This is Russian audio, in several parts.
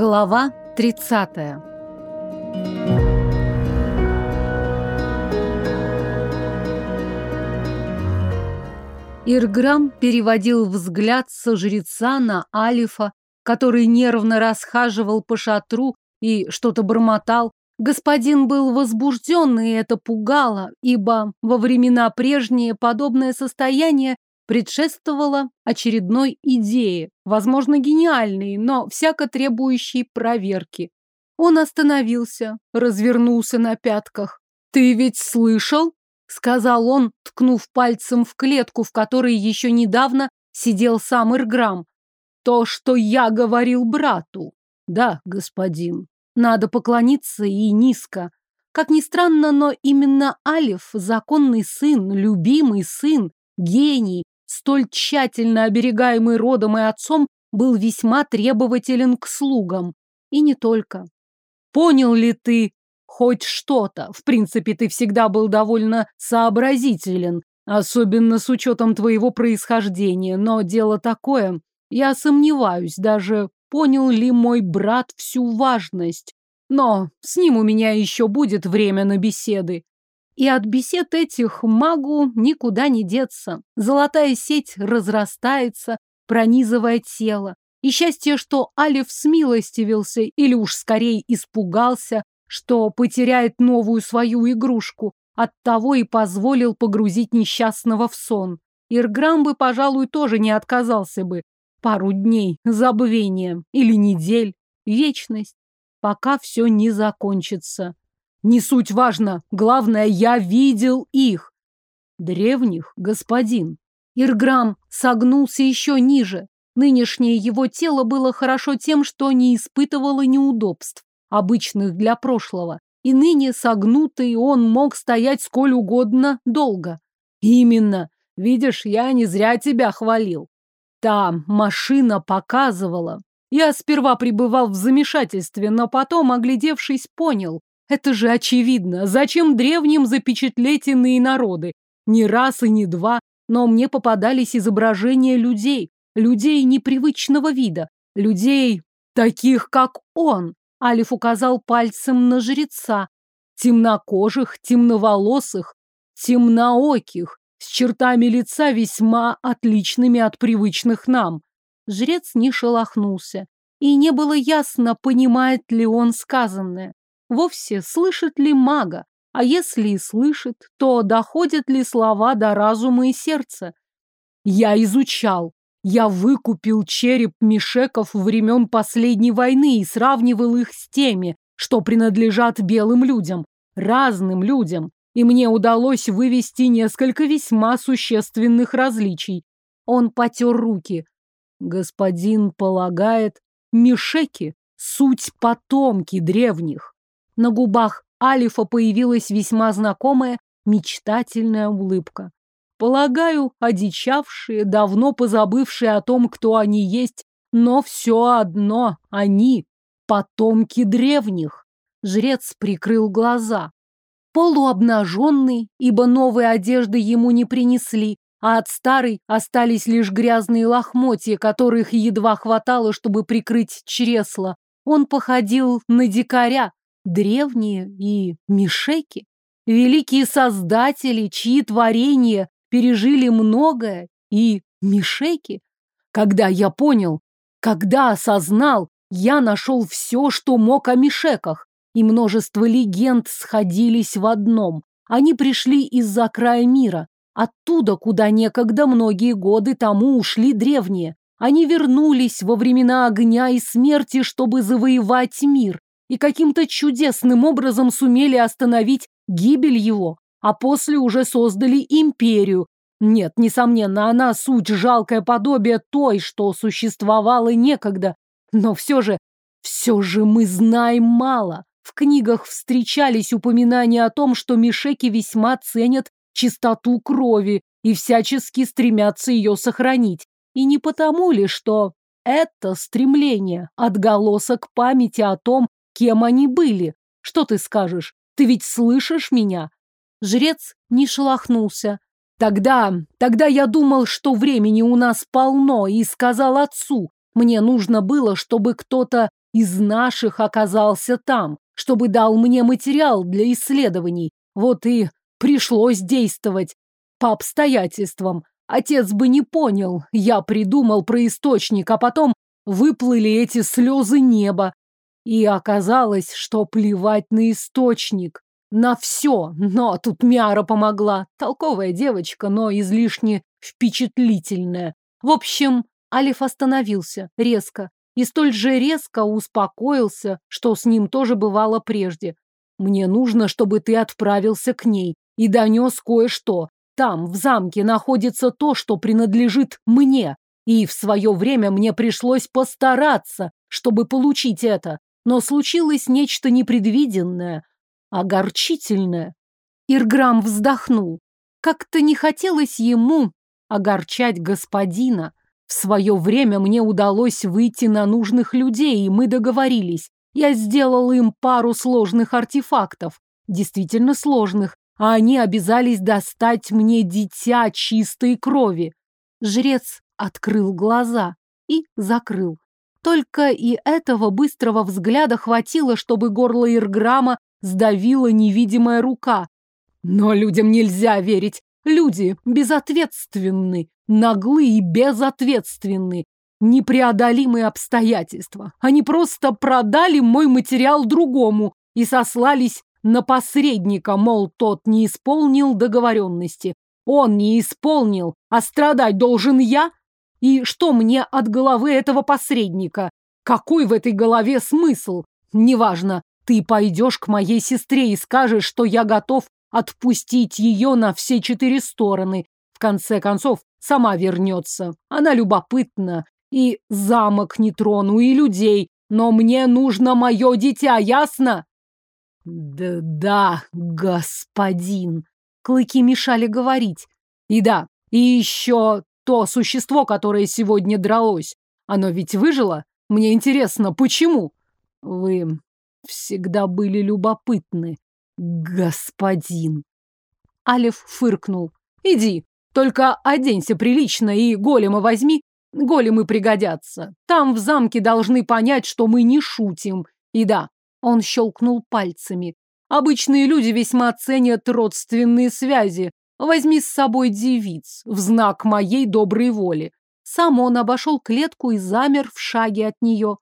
Глава 30. Ирграм переводил взгляд со жреца на Алифа, который нервно расхаживал по шатру и что-то бормотал. Господин был возбужден, и это пугало, ибо во времена прежние подобное состояние предшествовало очередной идее, возможно, гениальной, но всяко требующей проверки. Он остановился, развернулся на пятках. «Ты ведь слышал?» — сказал он, ткнув пальцем в клетку, в которой еще недавно сидел сам Ирграм. «То, что я говорил брату». «Да, господин. Надо поклониться и низко. Как ни странно, но именно Алиф, законный сын, любимый сын, гений, столь тщательно оберегаемый родом и отцом, был весьма требователен к слугам. И не только. Понял ли ты хоть что-то? В принципе, ты всегда был довольно сообразителен, особенно с учетом твоего происхождения, но дело такое, я сомневаюсь даже, понял ли мой брат всю важность. Но с ним у меня еще будет время на беседы. И от бесед этих магу никуда не деться. Золотая сеть разрастается, пронизывая тело. И счастье, что Алиф смилостивился или уж скорее испугался, что потеряет новую свою игрушку, оттого и позволил погрузить несчастного в сон. Ирграм бы, пожалуй, тоже не отказался бы. Пару дней, забвения или недель, вечность, пока все не закончится. Не суть важно. Главное, я видел их. Древних, господин. Ирграм согнулся еще ниже. Нынешнее его тело было хорошо тем, что не испытывало неудобств, обычных для прошлого. И ныне согнутый он мог стоять сколь угодно долго. Именно. Видишь, я не зря тебя хвалил. Там машина показывала. Я сперва пребывал в замешательстве, но потом, оглядевшись, понял. Это же очевидно. Зачем древним запечатлеть иные народы? Не раз и не два, но мне попадались изображения людей, людей непривычного вида, людей таких, как он. Алиф указал пальцем на жреца. Темнокожих, темноволосых, темнооких, с чертами лица весьма отличными от привычных нам. Жрец не шелохнулся, и не было ясно, понимает ли он сказанное вовсе слышит ли мага, а если и слышит, то доходят ли слова до разума и сердца. Я изучал, я выкупил череп мишеков времен последней войны и сравнивал их с теми, что принадлежат белым людям, разным людям, и мне удалось вывести несколько весьма существенных различий. Он потер руки. Господин полагает, мишеки — суть потомки древних. На губах Алифа появилась весьма знакомая мечтательная улыбка. Полагаю, одичавшие, давно позабывшие о том, кто они есть, но все одно они — потомки древних. Жрец прикрыл глаза. Полуобнаженный, ибо новые одежды ему не принесли, а от старой остались лишь грязные лохмотья, которых едва хватало, чтобы прикрыть чресло. Он походил на дикаря, древние и мишеки, великие создатели, чьи творения пережили многое, и мишеки. Когда я понял, когда осознал, я нашел все, что мог о мишеках, и множество легенд сходились в одном. Они пришли из-за края мира, оттуда, куда некогда многие годы тому ушли древние. Они вернулись во времена огня и смерти, чтобы завоевать мир, и каким-то чудесным образом сумели остановить гибель его, а после уже создали империю. Нет, несомненно, она суть жалкое подобие той, что существовало некогда. Но все же, все же мы знаем мало. В книгах встречались упоминания о том, что мишеки весьма ценят чистоту крови и всячески стремятся ее сохранить. И не потому ли, что это стремление, отголосок памяти о том, кем они были. Что ты скажешь? Ты ведь слышишь меня? Жрец не шелохнулся. Тогда, тогда я думал, что времени у нас полно, и сказал отцу. Мне нужно было, чтобы кто-то из наших оказался там, чтобы дал мне материал для исследований. Вот и пришлось действовать по обстоятельствам. Отец бы не понял. Я придумал про источник, а потом выплыли эти слезы неба. И оказалось, что плевать на источник. На все. Но тут Мяра помогла. Толковая девочка, но излишне впечатлительная. В общем, Алиф остановился резко и столь же резко успокоился, что с ним тоже бывало прежде. Мне нужно, чтобы ты отправился к ней и донес кое-что. Там, в замке, находится то, что принадлежит мне. И в свое время мне пришлось постараться, чтобы получить это. Но случилось нечто непредвиденное, огорчительное. Ирграм вздохнул. Как-то не хотелось ему огорчать господина. В свое время мне удалось выйти на нужных людей, и мы договорились. Я сделал им пару сложных артефактов, действительно сложных, а они обязались достать мне дитя чистой крови. Жрец открыл глаза и закрыл. Только и этого быстрого взгляда хватило, чтобы горло Ирграма сдавила невидимая рука. Но людям нельзя верить. Люди безответственны, наглы и безответственны. Непреодолимые обстоятельства. Они просто продали мой материал другому и сослались на посредника, мол, тот не исполнил договоренности. Он не исполнил, а страдать должен я? И что мне от головы этого посредника? Какой в этой голове смысл? Неважно, ты пойдешь к моей сестре и скажешь, что я готов отпустить ее на все четыре стороны. В конце концов, сама вернется. Она любопытна. И замок не трону, и людей. Но мне нужно мое дитя, ясно? Да, да, господин. Клыки мешали говорить. И да, и еще то существо, которое сегодня дралось. Оно ведь выжило? Мне интересно, почему? Вы всегда были любопытны, господин. Алиф фыркнул. Иди, только оденься прилично и голема возьми. Големы пригодятся. Там в замке должны понять, что мы не шутим. И да, он щелкнул пальцами. Обычные люди весьма ценят родственные связи. Возьми с собой девиц в знак моей доброй воли. Сам он обошел клетку и замер в шаге от нее.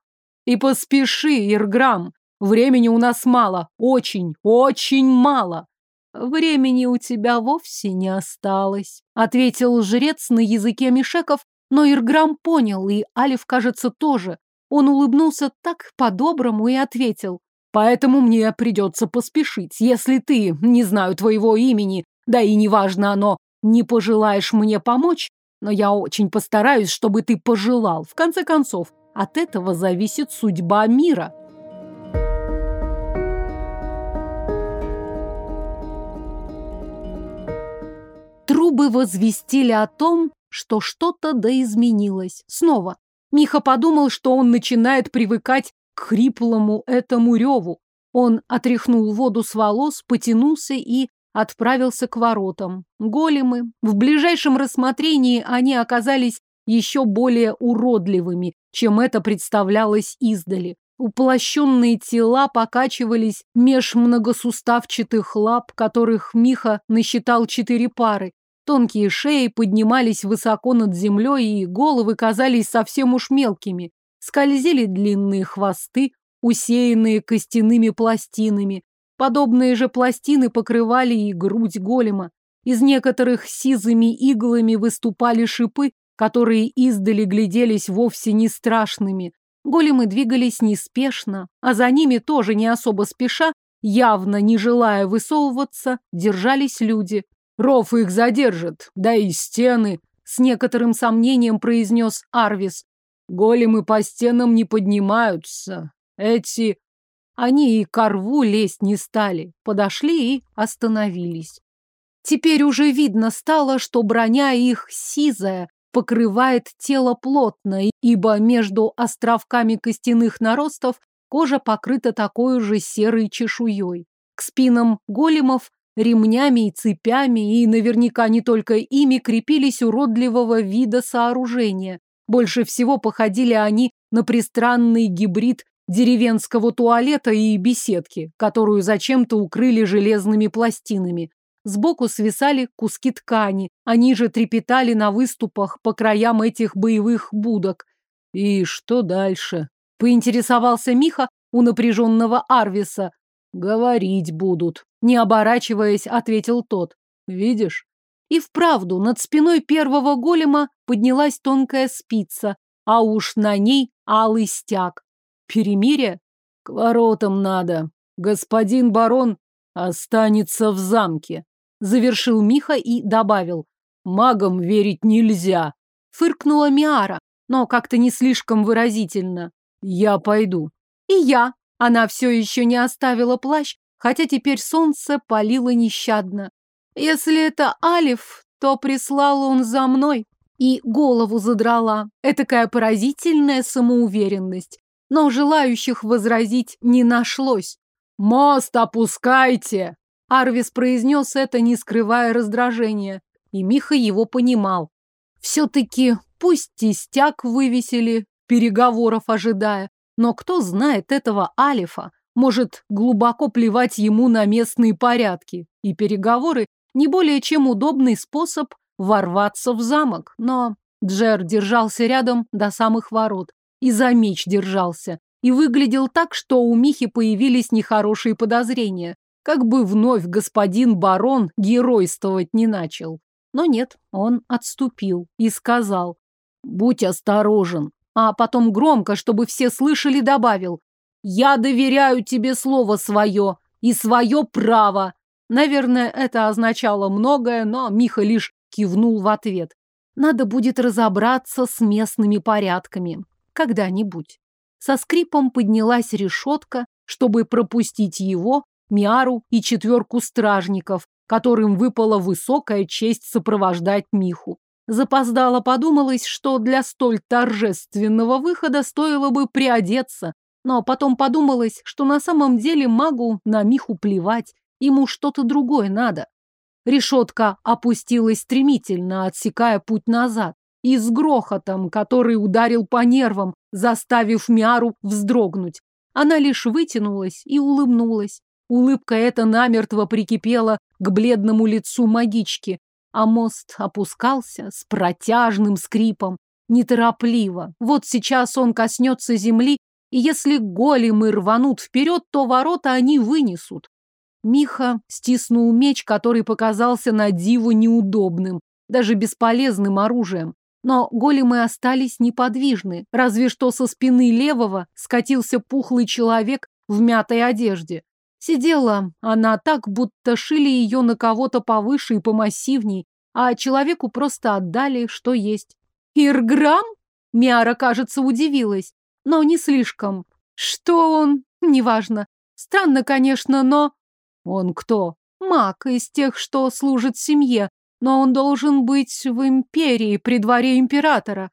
И поспеши, Ирграм. Времени у нас мало, очень, очень мало. Времени у тебя вовсе не осталось, ответил жрец на языке мишеков, но Ирграм понял, и Алиф, кажется, тоже. Он улыбнулся так по-доброму и ответил. Поэтому мне придется поспешить. Если ты, не знаю твоего имени, да и неважно оно, не пожелаешь мне помочь, но я очень постараюсь, чтобы ты пожелал. В конце концов, от этого зависит судьба мира. Трубы возвестили о том, что что-то доизменилось. Снова. Миха подумал, что он начинает привыкать к хриплому этому реву. Он отряхнул воду с волос, потянулся и отправился к воротам. Големы. В ближайшем рассмотрении они оказались еще более уродливыми, чем это представлялось издали. Уплощенные тела покачивались меж многосуставчатых лап, которых Миха насчитал четыре пары. Тонкие шеи поднимались высоко над землей, и головы казались совсем уж мелкими. Скользили длинные хвосты, усеянные костяными пластинами. Подобные же пластины покрывали и грудь голема. Из некоторых сизыми иглами выступали шипы, которые издали гляделись вовсе не страшными. Големы двигались неспешно, а за ними тоже не особо спеша, явно не желая высовываться, держались люди. Ров их задержит, да и стены, с некоторым сомнением произнес Арвис. Големы по стенам не поднимаются. Эти... Они и к рву лезть не стали, подошли и остановились. Теперь уже видно стало, что броня их сизая, покрывает тело плотно, ибо между островками костяных наростов кожа покрыта такой же серой чешуей. К спинам големов ремнями и цепями, и наверняка не только ими крепились уродливого вида сооружения. Больше всего походили они на пристранный гибрид деревенского туалета и беседки, которую зачем-то укрыли железными пластинами. Сбоку свисали куски ткани, они же трепетали на выступах по краям этих боевых будок. «И что дальше?» — поинтересовался Миха у напряженного Арвиса. «Говорить будут», — не оборачиваясь, ответил тот. «Видишь?» И вправду над спиной первого голема поднялась тонкая спица, а уж на ней алый стяг. Перемирие? К воротам надо. Господин барон останется в замке. Завершил Миха и добавил. Магам верить нельзя. Фыркнула Миара, но как-то не слишком выразительно. Я пойду. И я. Она все еще не оставила плащ, хотя теперь солнце палило нещадно. Если это Алиф, то прислал он за мной. И голову задрала. Этакая поразительная самоуверенность но желающих возразить не нашлось. «Мост опускайте!» Арвис произнес это, не скрывая раздражения, и Миха его понимал. Все-таки пусть тестяк вывесили, переговоров ожидая, но кто знает этого Алифа, может глубоко плевать ему на местные порядки, и переговоры не более чем удобный способ ворваться в замок. Но Джер держался рядом до самых ворот, и за меч держался, и выглядел так, что у Михи появились нехорошие подозрения, как бы вновь господин барон геройствовать не начал. Но нет, он отступил и сказал, «Будь осторожен», а потом громко, чтобы все слышали, добавил, «Я доверяю тебе слово свое и свое право». Наверное, это означало многое, но Миха лишь кивнул в ответ. Надо будет разобраться с местными порядками. Когда-нибудь. Со скрипом поднялась решетка, чтобы пропустить его, Миару и четверку стражников, которым выпала высокая честь сопровождать Миху. Запоздало подумалось, что для столь торжественного выхода стоило бы приодеться, но потом подумалось, что на самом деле магу на Миху плевать, ему что-то другое надо. Решетка опустилась стремительно, отсекая путь назад и с грохотом, который ударил по нервам, заставив Миару вздрогнуть. Она лишь вытянулась и улыбнулась. Улыбка эта намертво прикипела к бледному лицу магички, а мост опускался с протяжным скрипом, неторопливо. Вот сейчас он коснется земли, и если големы рванут вперед, то ворота они вынесут. Миха стиснул меч, который показался на диву неудобным, даже бесполезным оружием. Но големы остались неподвижны, разве что со спины левого скатился пухлый человек в мятой одежде. Сидела она так, будто шили ее на кого-то повыше и помассивней, а человеку просто отдали, что есть. «Ирграм?» Миара, кажется, удивилась, но не слишком. Что он? Неважно. Странно, конечно, но... Он кто? Маг из тех, что служит семье, но он должен быть в империи, при дворе императора.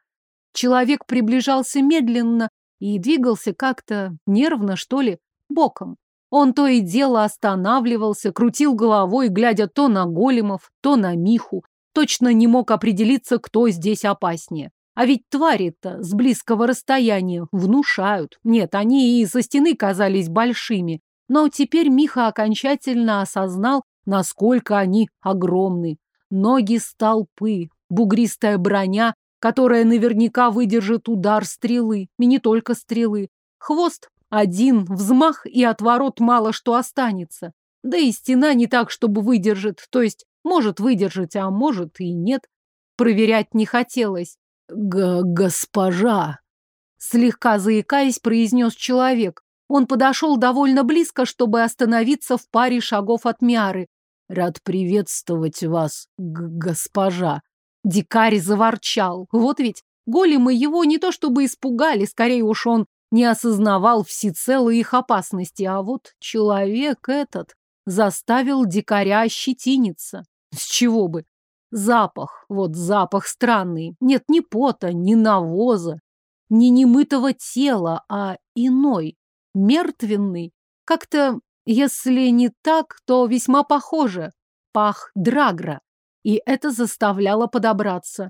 Человек приближался медленно и двигался как-то нервно, что ли, боком. Он то и дело останавливался, крутил головой, глядя то на големов, то на Миху. Точно не мог определиться, кто здесь опаснее. А ведь твари-то с близкого расстояния внушают. Нет, они и со стены казались большими. Но теперь Миха окончательно осознал, насколько они огромны ноги столпы, бугристая броня, которая наверняка выдержит удар стрелы, и не только стрелы. Хвост один, взмах и отворот мало что останется. Да и стена не так, чтобы выдержит, то есть может выдержать, а может и нет. Проверять не хотелось. Г «Госпожа!» Слегка заикаясь, произнес человек. Он подошел довольно близко, чтобы остановиться в паре шагов от Миары, Рад приветствовать вас, госпожа. Дикарь заворчал. Вот ведь големы его не то чтобы испугали, скорее уж он не осознавал всецело их опасности, а вот человек этот заставил дикаря ощетиниться. С чего бы? Запах, вот запах странный. Нет ни пота, ни навоза, ни немытого тела, а иной, мертвенный. Как-то если не так, то весьма похоже. Пах Драгра. И это заставляло подобраться.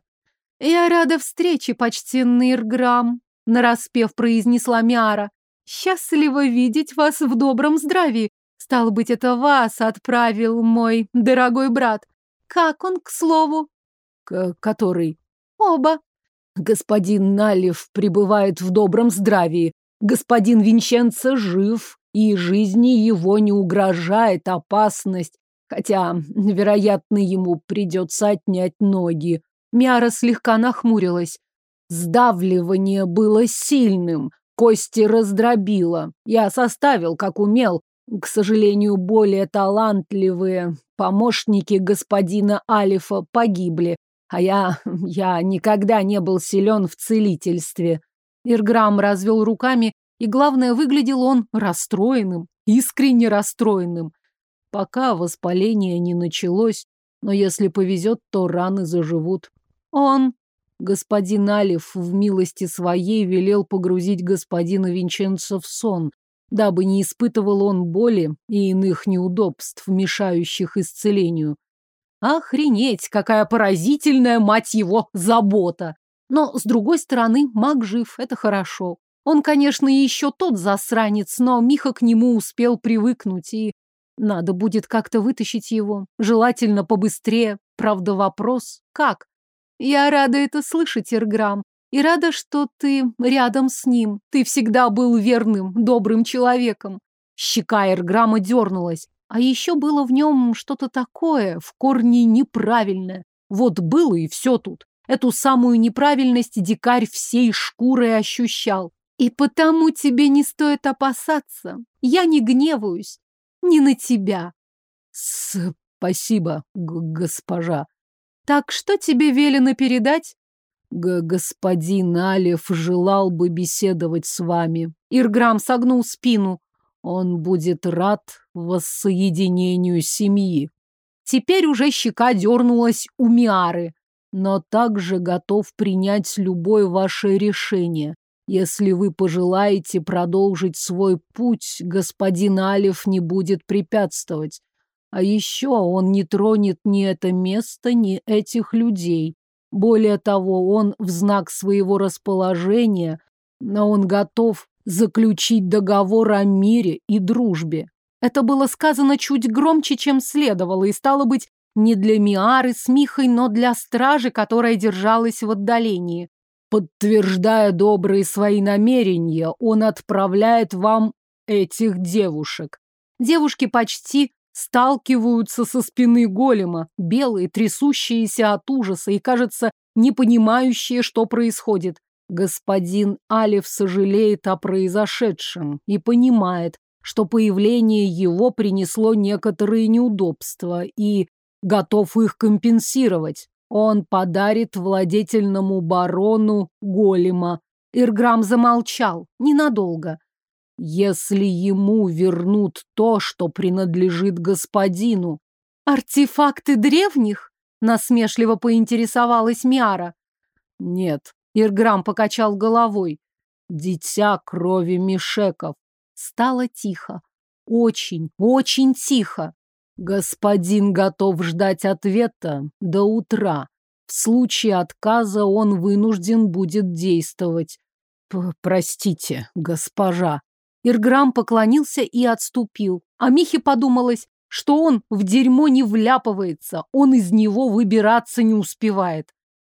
«Я рада встрече, почтенный Ирграм», — нараспев произнесла Миара. Счастливо видеть вас в добром здравии. Стало быть, это вас отправил мой дорогой брат. Как он, к слову? К который? Оба. Господин Налев пребывает в добром здравии. Господин Винченцо жив, и жизни его не угрожает опасность, хотя, вероятно, ему придется отнять ноги. Мяра слегка нахмурилась. Сдавливание было сильным, кости раздробило. Я составил, как умел. К сожалению, более талантливые помощники господина Алифа погибли, а я... я никогда не был силен в целительстве. Ирграм развел руками, и, главное, выглядел он расстроенным, искренне расстроенным. Пока воспаление не началось, но если повезет, то раны заживут. Он, господин Алиф, в милости своей велел погрузить господина Винченцо в сон, дабы не испытывал он боли и иных неудобств, мешающих исцелению. Охренеть, какая поразительная, мать его, забота! Но, с другой стороны, маг жив, это хорошо. Он, конечно, еще тот засранец, но Миха к нему успел привыкнуть, и надо будет как-то вытащить его. Желательно побыстрее. Правда, вопрос – как? Я рада это слышать, Ирграм. И рада, что ты рядом с ним. Ты всегда был верным, добрым человеком. Щека Ирграма дернулась. А еще было в нем что-то такое, в корне неправильное. Вот было и все тут. Эту самую неправильность дикарь всей шкурой ощущал. И потому тебе не стоит опасаться. Я не гневаюсь. Не на тебя. Спасибо, госпожа. Так что тебе велено передать? Г господин Алев желал бы беседовать с вами. Ирграм согнул спину. Он будет рад воссоединению семьи. Теперь уже щека дернулась у Миары, но также готов принять любое ваше решение. Если вы пожелаете продолжить свой путь, господин Алиф не будет препятствовать. А еще он не тронет ни это место, ни этих людей. Более того, он в знак своего расположения, но он готов заключить договор о мире и дружбе. Это было сказано чуть громче, чем следовало, и стало быть не для Миары с Михой, но для стражи, которая держалась в отдалении. Подтверждая добрые свои намерения, он отправляет вам этих девушек. Девушки почти сталкиваются со спины голема, белые, трясущиеся от ужаса и, кажется, не понимающие, что происходит. Господин Алев сожалеет о произошедшем и понимает, что появление его принесло некоторые неудобства и готов их компенсировать. Он подарит владетельному барону голема. Ирграм замолчал ненадолго. Если ему вернут то, что принадлежит господину. Артефакты древних? Насмешливо поинтересовалась Миара. Нет, Ирграм покачал головой. Дитя крови Мишеков. Стало тихо. Очень, очень тихо. Господин готов ждать ответа до утра. В случае отказа он вынужден будет действовать. П Простите, госпожа. Ирграм поклонился и отступил. А Михе подумалось, что он в дерьмо не вляпывается, он из него выбираться не успевает.